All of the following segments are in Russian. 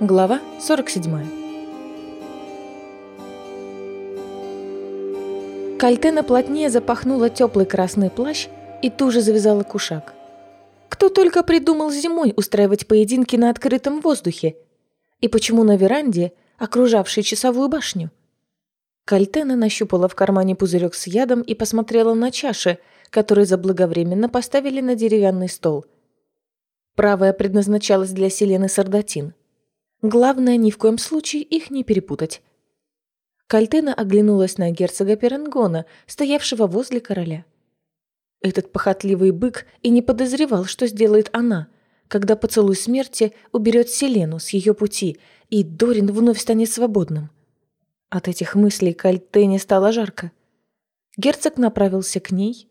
Глава 47 Кальтена плотнее запахнула теплый красный плащ и туже завязала кушак. Кто только придумал зимой устраивать поединки на открытом воздухе? И почему на веранде, окружавшей часовую башню? Кальтена нащупала в кармане пузырек с ядом и посмотрела на чаши, которые заблаговременно поставили на деревянный стол. Правая предназначалась для Селены Сардатин. Главное, ни в коем случае их не перепутать. Кальтена оглянулась на герцога Перангона, стоявшего возле короля. Этот похотливый бык и не подозревал, что сделает она, когда поцелуй смерти уберет Селену с ее пути, и Дорин вновь станет свободным. От этих мыслей Кальтене стало жарко. Герцог направился к ней.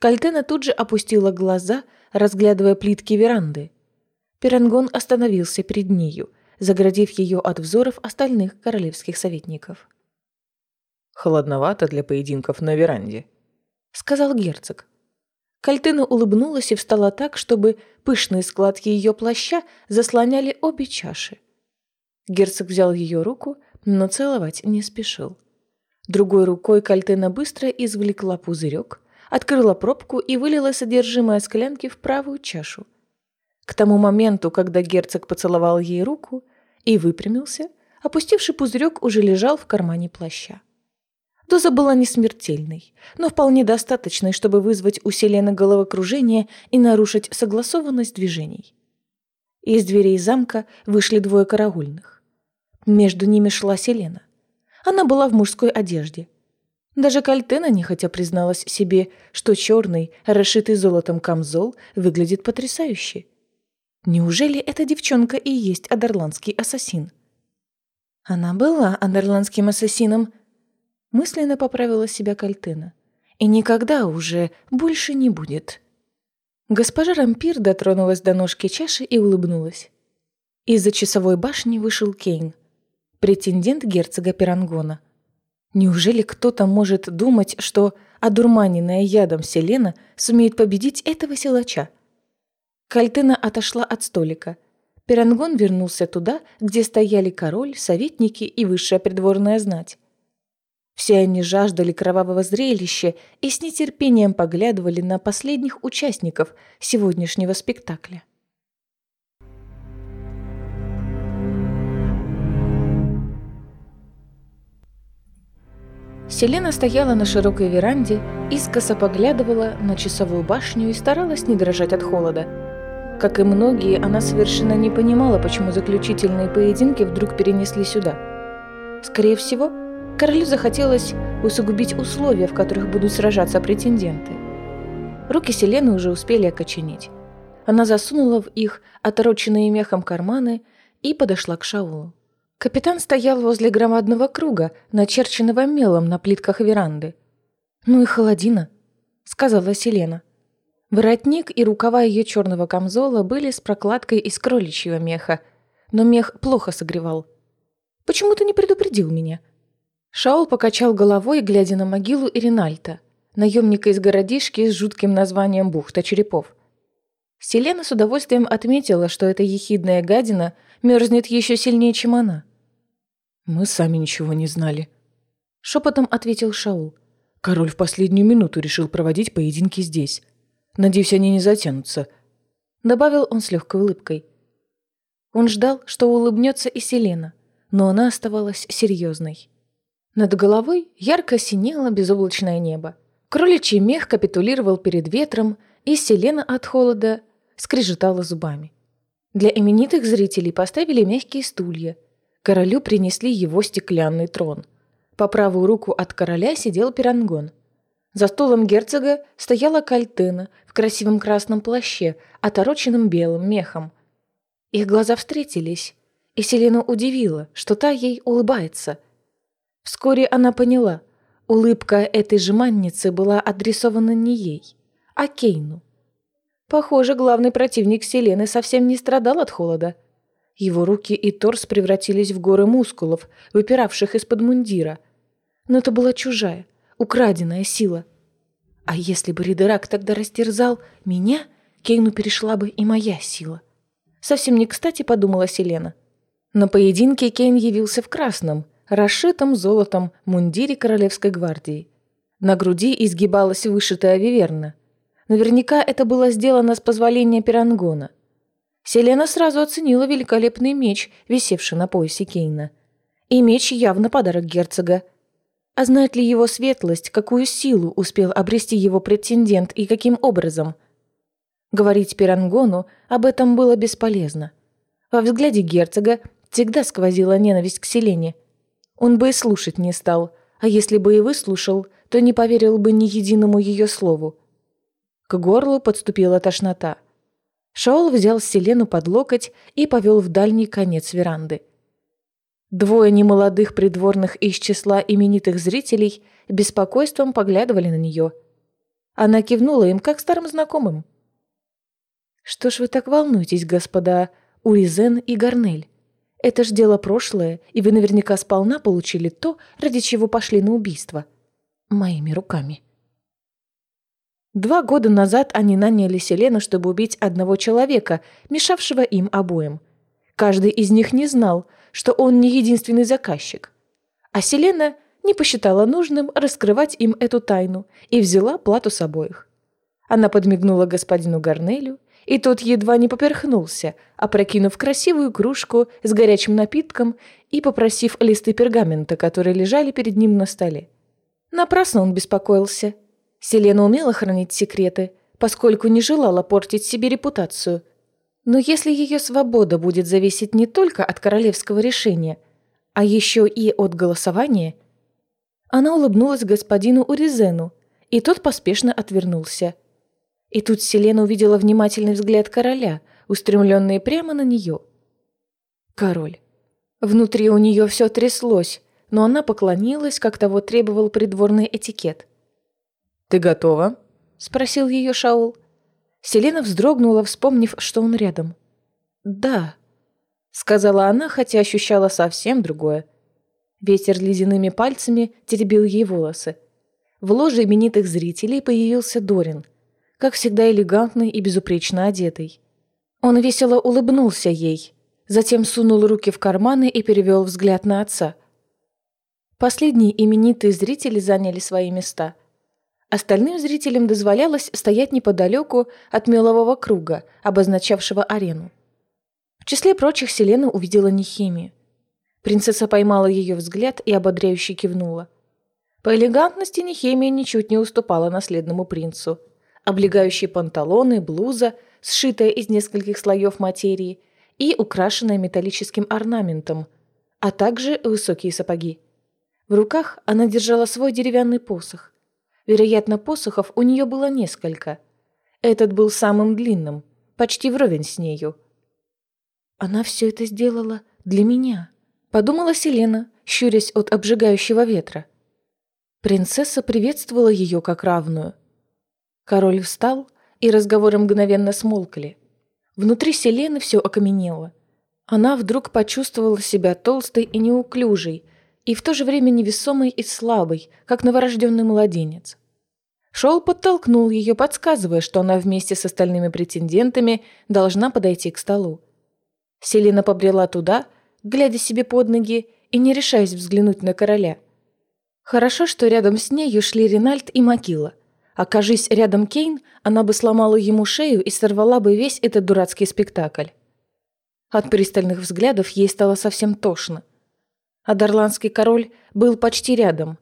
Кальтена тут же опустила глаза, разглядывая плитки веранды. Перангон остановился перед нею, заградив ее от взоров остальных королевских советников. «Холодновато для поединков на веранде», — сказал герцог. Кальтына улыбнулась и встала так, чтобы пышные складки ее плаща заслоняли обе чаши. Герцог взял ее руку, но целовать не спешил. Другой рукой Кальтына быстро извлекла пузырек, открыла пробку и вылила содержимое склянки в правую чашу. К тому моменту, когда герцог поцеловал ей руку и выпрямился, опустивший пузырек уже лежал в кармане плаща. Доза была не смертельной, но вполне достаточной, чтобы вызвать у Селены головокружение и нарушить согласованность движений. Из дверей замка вышли двое караульных. Между ними шла Селена. Она была в мужской одежде. Даже Кальтена нехотя призналась себе, что черный, расшитый золотом камзол выглядит потрясающе. Неужели эта девчонка и есть адерландский ассасин? Она была адерландским ассасином, мысленно поправила себя Кальтена. И никогда уже больше не будет. Госпожа Рампир дотронулась до ножки чаши и улыбнулась. Из-за часовой башни вышел Кейн, претендент герцога Пирангона. Неужели кто-то может думать, что одурманенная ядом Селена сумеет победить этого силача? Кальтена отошла от столика. Пирангон вернулся туда, где стояли король, советники и высшая придворная знать. Все они жаждали кровавого зрелища и с нетерпением поглядывали на последних участников сегодняшнего спектакля. Селена стояла на широкой веранде, искоса поглядывала на часовую башню и старалась не дрожать от холода. Как и многие, она совершенно не понимала, почему заключительные поединки вдруг перенесли сюда. Скорее всего, Королю захотелось усугубить условия, в которых будут сражаться претенденты. Руки Селены уже успели окоченеть. Она засунула в их отороченные мехом карманы и подошла к Шаулу. Капитан стоял возле громадного круга, начерченного мелом на плитках веранды. «Ну и холодина», — сказала Селена. Воротник и рукава ее черного камзола были с прокладкой из кроличьего меха, но мех плохо согревал. «Почему ты не предупредил меня?» Шаул покачал головой, глядя на могилу Иринальта, наемника из городишки с жутким названием Бухта Черепов. Селена с удовольствием отметила, что эта ехидная гадина мерзнет еще сильнее, чем она. «Мы сами ничего не знали», — шепотом ответил Шаул. «Король в последнюю минуту решил проводить поединки здесь. Надеюсь, они не затянутся», — добавил он с легкой улыбкой. Он ждал, что улыбнется и Селена, но она оставалась серьезной. Над головой ярко синело безоблачное небо. Кроличий мех капитулировал перед ветром, и Селена от холода скрежетала зубами. Для именитых зрителей поставили мягкие стулья. Королю принесли его стеклянный трон. По правую руку от короля сидел пирангон. За столом герцога стояла кальтена красивом красном плаще, отороченном белым мехом. Их глаза встретились, и Селена удивила, что та ей улыбается – Вскоре она поняла, улыбка этой жеманницы была адресована не ей, а Кейну. Похоже, главный противник Селены совсем не страдал от холода. Его руки и торс превратились в горы мускулов, выпиравших из-под мундира. Но это была чужая, украденная сила. А если бы Ридерак тогда растерзал меня, Кейну перешла бы и моя сила. Совсем не кстати подумала Селена. На поединке Кейн явился в красном, расшитом золотом мундире Королевской гвардии. На груди изгибалась вышитая виверна. Наверняка это было сделано с позволения Пирангона. Селена сразу оценила великолепный меч, висевший на поясе Кейна. И меч явно подарок герцога. А знает ли его светлость, какую силу успел обрести его претендент и каким образом? Говорить Пирангону об этом было бесполезно. Во взгляде герцога всегда сквозила ненависть к Селене. Он бы и слушать не стал, а если бы и выслушал, то не поверил бы ни единому ее слову. К горлу подступила тошнота. Шаол взял Селену под локоть и повел в дальний конец веранды. Двое немолодых придворных из числа именитых зрителей беспокойством поглядывали на нее. Она кивнула им, как старым знакомым. «Что ж вы так волнуетесь, господа Уризен и Гарнель? Это ж дело прошлое, и вы наверняка сполна получили то, ради чего пошли на убийство. Моими руками». Два года назад они наняли Селену, чтобы убить одного человека, мешавшего им обоим. Каждый из них не знал, что он не единственный заказчик. А Селена не посчитала нужным раскрывать им эту тайну и взяла плату с обоих. Она подмигнула господину Гарнелю, и тот едва не поперхнулся, опрокинув красивую кружку с горячим напитком и попросив листы пергамента, которые лежали перед ним на столе. Напрасно он беспокоился – Селена умела хранить секреты, поскольку не желала портить себе репутацию. Но если ее свобода будет зависеть не только от королевского решения, а еще и от голосования... Она улыбнулась господину Уризену, и тот поспешно отвернулся. И тут Селена увидела внимательный взгляд короля, устремленный прямо на нее. Король. Внутри у нее все тряслось, но она поклонилась, как того требовал придворный этикет – «Ты готова?» — спросил ее Шаул. Селена вздрогнула, вспомнив, что он рядом. «Да», — сказала она, хотя ощущала совсем другое. Ветер ледяными пальцами теребил ей волосы. В ложе именитых зрителей появился Дорин, как всегда элегантный и безупречно одетый. Он весело улыбнулся ей, затем сунул руки в карманы и перевел взгляд на отца. Последние именитые зрители заняли свои места — Остальным зрителям дозволялось стоять неподалеку от мелового круга, обозначавшего арену. В числе прочих Селена увидела Нехимию. Принцесса поймала ее взгляд и ободряюще кивнула. По элегантности Нехемия ничуть не уступала наследному принцу. Облегающие панталоны, блуза, сшитая из нескольких слоев материи и украшенная металлическим орнаментом, а также высокие сапоги. В руках она держала свой деревянный посох. Вероятно, посохов у нее было несколько. Этот был самым длинным, почти вровень с нею. «Она все это сделала для меня», — подумала Селена, щурясь от обжигающего ветра. Принцесса приветствовала ее как равную. Король встал, и разговоры мгновенно смолкли. Внутри Селены все окаменело. Она вдруг почувствовала себя толстой и неуклюжей, и в то же время невесомой и слабой, как новорожденный младенец. Шоу подтолкнул ее, подсказывая, что она вместе с остальными претендентами должна подойти к столу. Селина побрела туда, глядя себе под ноги и не решаясь взглянуть на короля. Хорошо, что рядом с ней шли Ринальд и Макила. Окажись рядом Кейн, она бы сломала ему шею и сорвала бы весь этот дурацкий спектакль. От пристальных взглядов ей стало совсем тошно. А Дарландский король был почти рядом,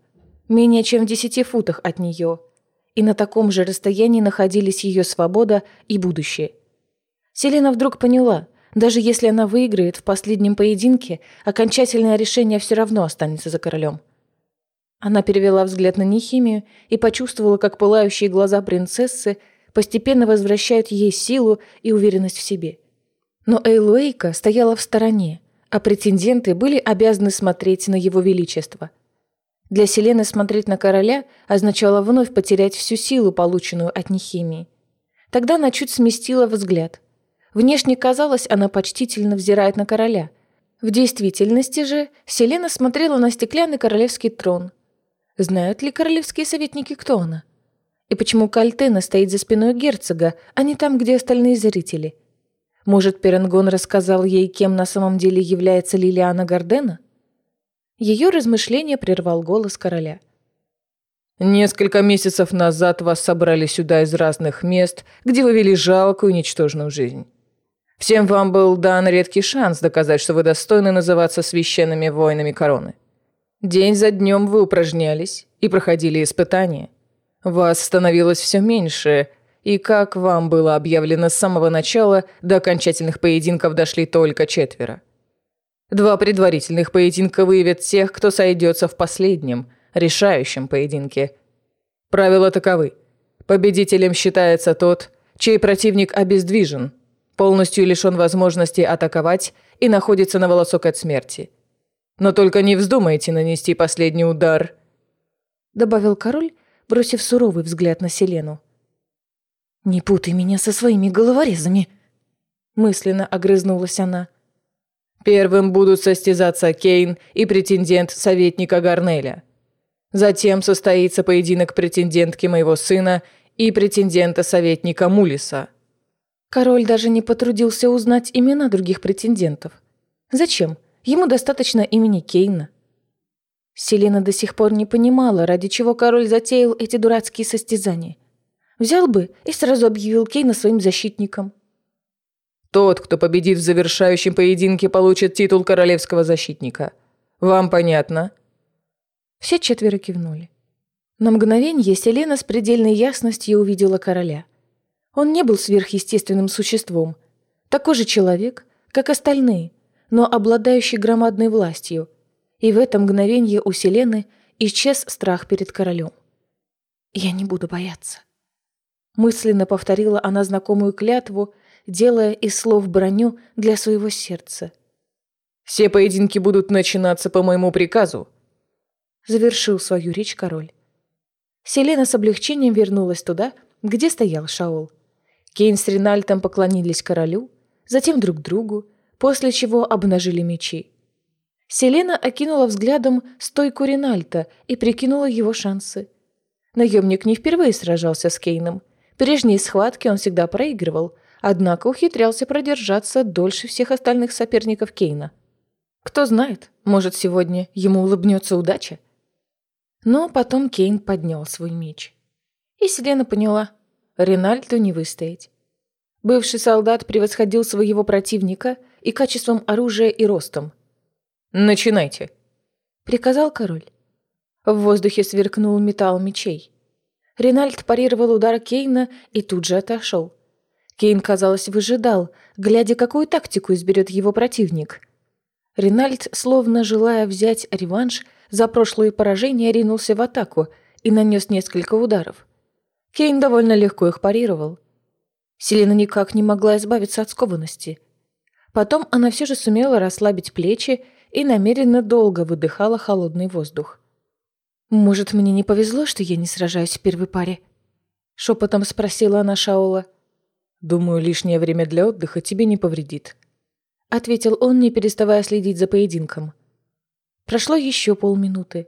менее чем в десяти футах от нее, и на таком же расстоянии находились ее свобода и будущее. Селена вдруг поняла, даже если она выиграет в последнем поединке, окончательное решение все равно останется за королем. Она перевела взгляд на Нехимию и почувствовала, как пылающие глаза принцессы постепенно возвращают ей силу и уверенность в себе. Но Эйлуэйка стояла в стороне, а претенденты были обязаны смотреть на его величество. Для Селены смотреть на короля означало вновь потерять всю силу, полученную от Нехимии. Тогда она чуть сместила взгляд. Внешне казалось, она почтительно взирает на короля. В действительности же Селена смотрела на стеклянный королевский трон. Знают ли королевские советники, кто она? И почему Кальтена стоит за спиной герцога, а не там, где остальные зрители – Может, Перенгон рассказал ей, кем на самом деле является Лилиана Гардена? Ее размышление прервал голос короля. «Несколько месяцев назад вас собрали сюда из разных мест, где вы вели жалкую, ничтожную жизнь. Всем вам был дан редкий шанс доказать, что вы достойны называться священными воинами короны. День за днем вы упражнялись и проходили испытания. Вас становилось все меньше, и, как вам было объявлено с самого начала, до окончательных поединков дошли только четверо. Два предварительных поединка выявят тех, кто сойдется в последнем, решающем поединке. Правила таковы. Победителем считается тот, чей противник обездвижен, полностью лишен возможности атаковать и находится на волосок от смерти. Но только не вздумайте нанести последний удар», — добавил король, бросив суровый взгляд на Селену. «Не путай меня со своими головорезами!» Мысленно огрызнулась она. «Первым будут состязаться Кейн и претендент советника Гарнеля. Затем состоится поединок претендентки моего сына и претендента советника Мулиса». Король даже не потрудился узнать имена других претендентов. Зачем? Ему достаточно имени Кейна. Селена до сих пор не понимала, ради чего король затеял эти дурацкие состязания. Взял бы и сразу объявил Кейна своим защитником. Тот, кто победит в завершающем поединке, получит титул королевского защитника. Вам понятно? Все четверо кивнули. На мгновение Селена с предельной ясностью увидела короля. Он не был сверхъестественным существом. Такой же человек, как остальные, но обладающий громадной властью. И в это мгновение у Селены исчез страх перед королем. «Я не буду бояться», Мысленно повторила она знакомую клятву, делая из слов броню для своего сердца. «Все поединки будут начинаться по моему приказу», — завершил свою речь король. Селена с облегчением вернулась туда, где стоял Шаол. Кейн с Ринальтом поклонились королю, затем друг другу, после чего обнажили мечи. Селена окинула взглядом стойку Ринальта и прикинула его шансы. Наемник не впервые сражался с Кейном — Прежние схватки он всегда проигрывал, однако ухитрялся продержаться дольше всех остальных соперников Кейна. Кто знает, может, сегодня ему улыбнется удача? Но потом Кейн поднял свой меч. И Селена поняла, Ринальду не выстоять. Бывший солдат превосходил своего противника и качеством оружия, и ростом. «Начинайте», — приказал король. В воздухе сверкнул металл мечей. Ринальд парировал удар Кейна и тут же отошел. Кейн, казалось, выжидал, глядя, какую тактику изберет его противник. Ринальд, словно желая взять реванш, за прошлое поражение ринулся в атаку и нанес несколько ударов. Кейн довольно легко их парировал. Селена никак не могла избавиться от скованности. Потом она все же сумела расслабить плечи и намеренно долго выдыхала холодный воздух. «Может, мне не повезло, что я не сражаюсь в первой паре?» Шепотом спросила она Шаола. «Думаю, лишнее время для отдыха тебе не повредит», — ответил он, не переставая следить за поединком. Прошло еще полминуты.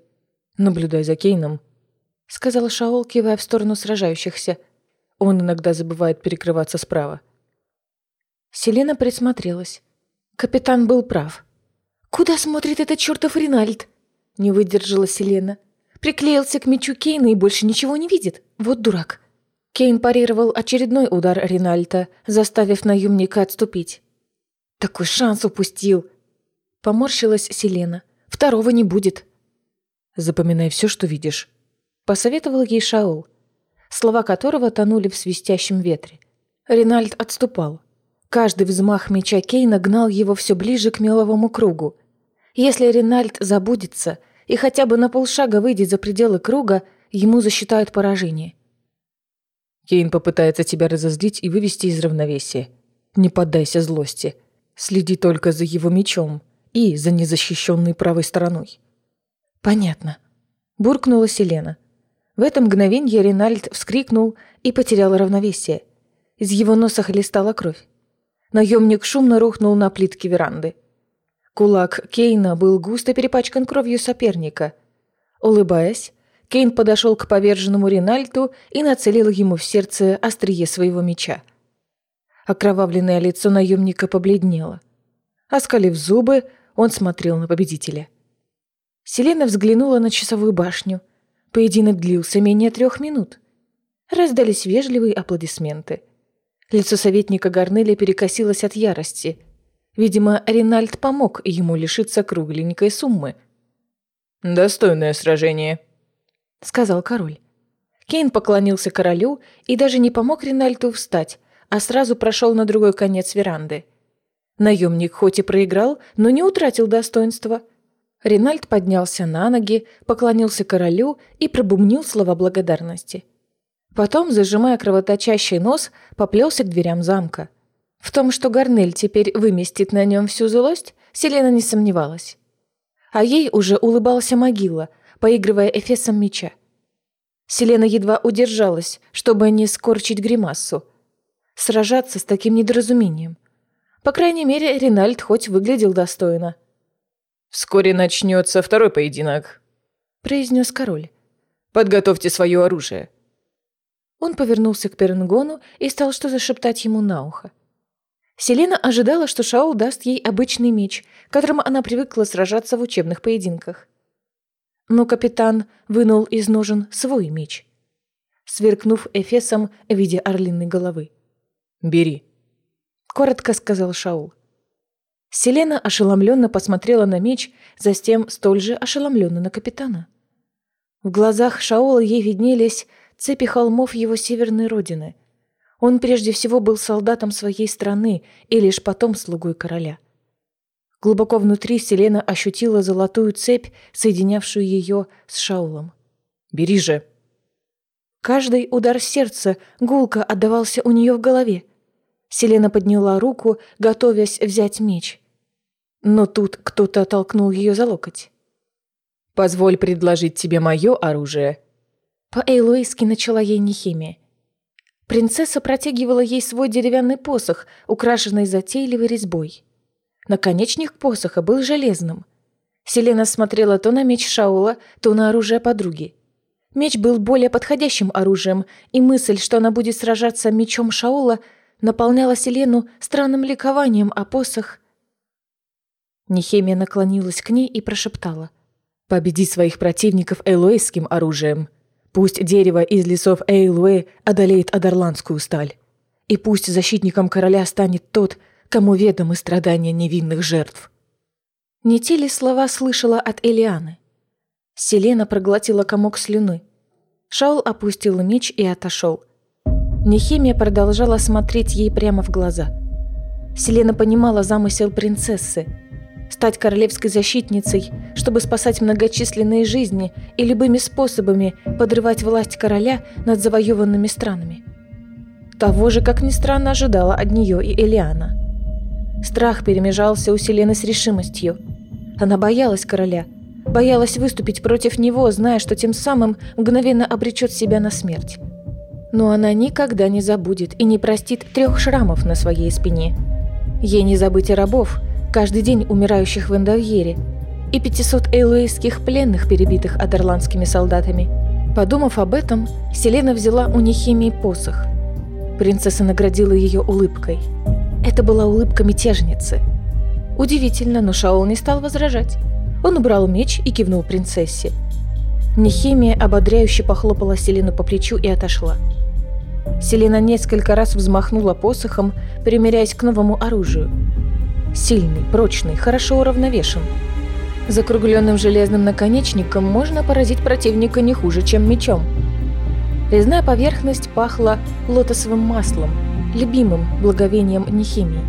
«Наблюдай за Кейном», — сказал Шаол, кивая в сторону сражающихся. «Он иногда забывает перекрываться справа». Селена присмотрелась. Капитан был прав. «Куда смотрит этот чертов Ринальд?» — не выдержала Селена. Приклеился к мечу Кейна и больше ничего не видит. Вот дурак. Кейн парировал очередной удар Ринальта, заставив наемника отступить. Такой шанс упустил. Поморщилась Селена. Второго не будет. Запоминай все, что видишь. Посоветовал ей Шаол, слова которого тонули в свистящем ветре. Ринальд отступал. Каждый взмах меча Кейна гнал его все ближе к меловому кругу. Если Ринальд забудется — и хотя бы на полшага выйдет за пределы круга, ему засчитают поражение. Кейн попытается тебя разозлить и вывести из равновесия. Не поддайся злости. Следи только за его мечом и за незащищенной правой стороной. Понятно. Буркнула Селена. В это мгновенье Ринальд вскрикнул и потерял равновесие. Из его носа хлестала кровь. Наемник шумно рухнул на плитки веранды. Кулак Кейна был густо перепачкан кровью соперника. Улыбаясь, Кейн подошел к поверженному Ринальту и нацелил ему в сердце острие своего меча. Окровавленное лицо наемника побледнело. Оскалив зубы, он смотрел на победителя. Селена взглянула на часовую башню. Поединок длился менее трех минут. Раздались вежливые аплодисменты. Лицо советника Гарнеля перекосилось от ярости. Видимо, Ринальд помог ему лишиться кругленькой суммы. «Достойное сражение», — сказал король. Кейн поклонился королю и даже не помог Ринальду встать, а сразу прошел на другой конец веранды. Наемник хоть и проиграл, но не утратил достоинства. Ринальд поднялся на ноги, поклонился королю и пробумнил слова благодарности. Потом, зажимая кровоточащий нос, поплелся к дверям замка. В том, что Гарнель теперь выместит на нем всю злость, Селена не сомневалась. А ей уже улыбался могила, поигрывая эфесом меча. Селена едва удержалась, чтобы не скорчить гримассу. Сражаться с таким недоразумением. По крайней мере, Ринальд хоть выглядел достойно. «Вскоре начнется второй поединок», — произнес король. «Подготовьте свое оружие». Он повернулся к Перенгону и стал что-то шептать ему на ухо. Селена ожидала, что Шаул даст ей обычный меч, которым она привыкла сражаться в учебных поединках. Но капитан вынул из ножен свой меч, сверкнув эфесом в виде орлиной головы. «Бери», — коротко сказал Шаул. Селена ошеломленно посмотрела на меч, затем столь же ошеломленно на капитана. В глазах Шаула ей виднелись цепи холмов его северной родины. Он прежде всего был солдатом своей страны и лишь потом слугой короля. Глубоко внутри Селена ощутила золотую цепь, соединявшую ее с Шаулом. «Бери же!» Каждый удар сердца гулко отдавался у нее в голове. Селена подняла руку, готовясь взять меч. Но тут кто-то оттолкнул ее за локоть. «Позволь предложить тебе мое оружие», по-эйлуэйски начала ей Нехимия. Принцесса протягивала ей свой деревянный посох, украшенный затейливой резьбой. Наконечник посоха был железным. Селена смотрела то на меч Шаула, то на оружие подруги. Меч был более подходящим оружием, и мысль, что она будет сражаться мечом Шаула, наполняла Селену странным ликованием, а посох... Нехемия наклонилась к ней и прошептала. «Победи своих противников элойским оружием. Пусть дерево из лесов Эйлуэ одолеет Адарландскую сталь. И пусть защитником короля станет тот, кому ведомы страдания невинных жертв. Не те ли слова слышала от Элианы? Селена проглотила комок слюны. Шаул опустил меч и отошел. Нехимия продолжала смотреть ей прямо в глаза. Селена понимала замысел принцессы – стать королевской защитницей, чтобы спасать многочисленные жизни и любыми способами подрывать власть короля над завоеванными странами. Того же, как ни странно, ожидала от нее и Элиана. Страх перемежался у Селены с решимостью. Она боялась короля, боялась выступить против него, зная, что тем самым мгновенно обречет себя на смерть. Но она никогда не забудет и не простит трех шрамов на своей спине. Ей не забыть и рабов – каждый день умирающих в Эндовьере, и 500 эйлуэйских пленных, перебитых адерландскими солдатами. Подумав об этом, Селена взяла у Нехимии посох. Принцесса наградила ее улыбкой. Это была улыбка мятежницы. Удивительно, но Шаол не стал возражать. Он убрал меч и кивнул принцессе. Нехимия ободряюще похлопала Селену по плечу и отошла. Селена несколько раз взмахнула посохом, примиряясь к новому оружию – Сильный, прочный, хорошо уравновешен. Закругленным железным наконечником можно поразить противника не хуже, чем мечом. Резная поверхность пахла лотосовым маслом, любимым благовением Нехимии.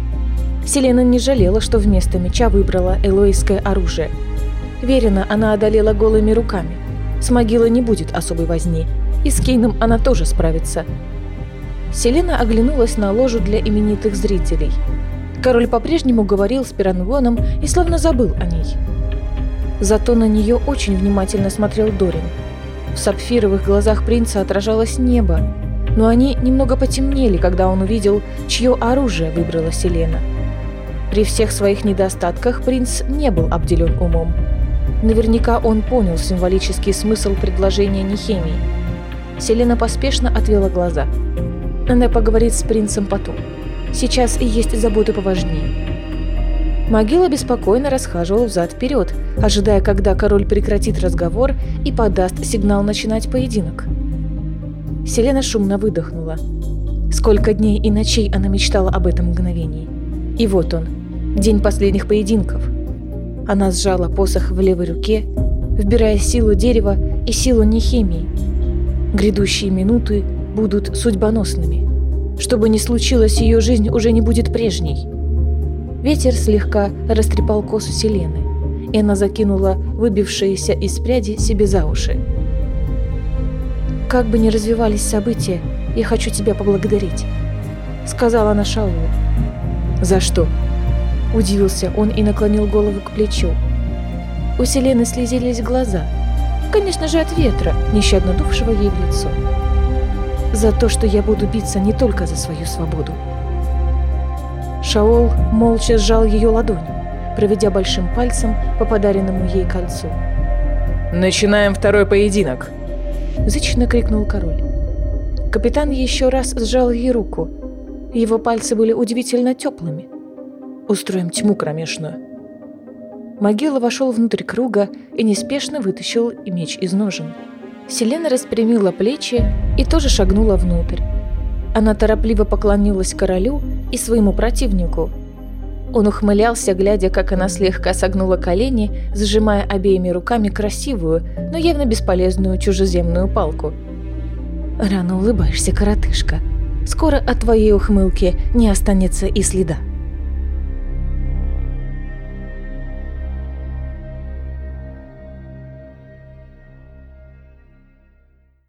Селена не жалела, что вместо меча выбрала элоийское оружие. Верена она одолела голыми руками. С могилой не будет особой возни, и с Кейном она тоже справится. Селена оглянулась на ложу для именитых зрителей – Король по-прежнему говорил с Пирангоном и словно забыл о ней. Зато на нее очень внимательно смотрел Дорин. В сапфировых глазах принца отражалось небо, но они немного потемнели, когда он увидел, чье оружие выбрала Селена. При всех своих недостатках принц не был обделен умом. Наверняка он понял символический смысл предложения Нехемии. Селена поспешно отвела глаза. Она поговорит с принцем потом. Сейчас есть заботы поважнее. Могила беспокойно расхаживала взад-вперед, ожидая, когда король прекратит разговор и подаст сигнал начинать поединок. Селена шумно выдохнула. Сколько дней и ночей она мечтала об этом мгновении. И вот он, день последних поединков. Она сжала посох в левой руке, вбирая силу дерева и силу нехимии. Грядущие минуты будут судьбоносными. Что бы ни случилось, ее жизнь уже не будет прежней. Ветер слегка растрепал косу Селены, и она закинула выбившиеся из пряди себе за уши. «Как бы ни развивались события, я хочу тебя поблагодарить», — сказала она Шаулу. «За что?» — удивился он и наклонил голову к плечу. У Селены слезились глаза. Конечно же, от ветра, нещадно дувшего ей в лицо. «За то, что я буду биться не только за свою свободу». Шаол молча сжал ее ладонь, проведя большим пальцем по подаренному ей кольцу. «Начинаем второй поединок!» Зычно крикнул король. Капитан еще раз сжал ей руку. Его пальцы были удивительно теплыми. «Устроим тьму кромешную». Могила вошел внутрь круга и неспешно вытащил меч из ножен. Селена распрямила плечи и тоже шагнула внутрь. Она торопливо поклонилась королю и своему противнику. Он ухмылялся, глядя, как она слегка согнула колени, сжимая обеими руками красивую, но явно бесполезную чужеземную палку. «Рано улыбаешься, коротышка. Скоро от твоей ухмылки не останется и следа».